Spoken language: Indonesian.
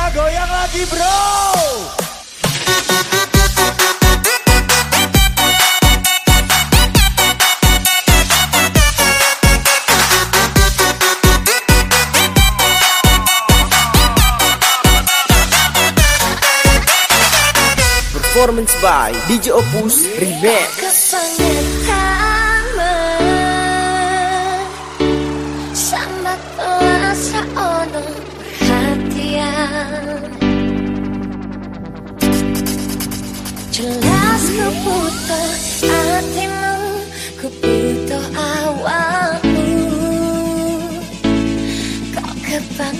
Kita goyang lagi bro. Performance by DJ Opus Remix Jelas ku butuh hatimu Ku butuh awalmu Kau kebangunanmu